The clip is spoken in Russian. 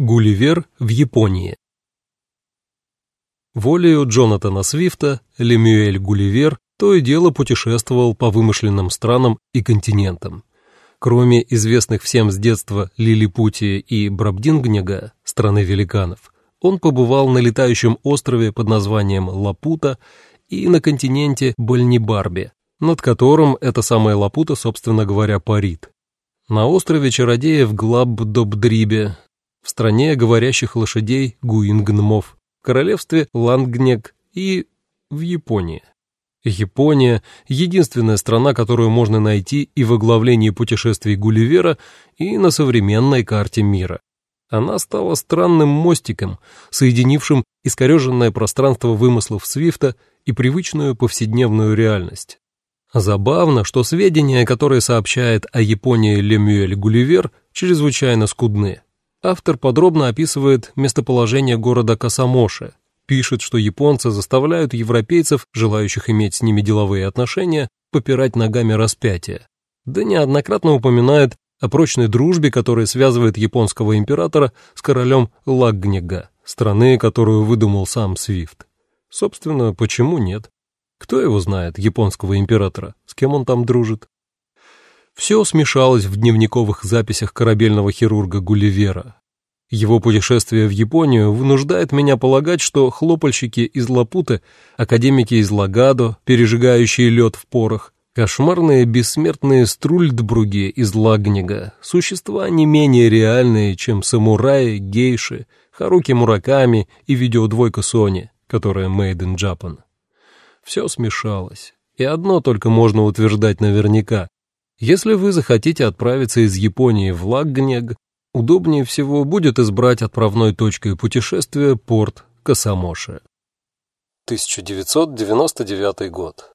Гулливер в Японии Волею Джонатана Свифта Лемюэль Гулливер то и дело путешествовал по вымышленным странам и континентам. Кроме известных всем с детства Лилипутия и Брабдингнега, страны великанов, он побывал на летающем острове под названием Лапута и на континенте Больнибарбе, над которым эта самая Лапута, собственно говоря, парит. На острове чародеев Глаб-Добдрибе, стране говорящих лошадей Гуингнмов, королевстве Лангнег и в Японии. Япония — единственная страна, которую можно найти и в оглавлении путешествий Гулливера, и на современной карте мира. Она стала странным мостиком, соединившим искореженное пространство вымыслов Свифта и привычную повседневную реальность. Забавно, что сведения, которые сообщает о Японии Лемюэль Гулливер, чрезвычайно скудны. Автор подробно описывает местоположение города Касамоши, пишет, что японцы заставляют европейцев, желающих иметь с ними деловые отношения, попирать ногами распятия. Да неоднократно упоминает о прочной дружбе, которая связывает японского императора с королем Лаггнега, страны, которую выдумал сам Свифт. Собственно, почему нет? Кто его знает, японского императора? С кем он там дружит? Все смешалось в дневниковых записях корабельного хирурга Гулливера. Его путешествие в Японию вынуждает меня полагать, что хлопальщики из Лапуты, академики из Лагадо, пережигающие лед в порох, кошмарные бессмертные струльдбруги из Лагнига, существа не менее реальные, чем самураи, гейши, Харуки Мураками и видеодвойка Sony, которая made in Japan. Все смешалось. И одно только можно утверждать наверняка. Если вы захотите отправиться из Японии в Лаггнег, удобнее всего будет избрать отправной точкой путешествия порт Касамоши. 1999 год.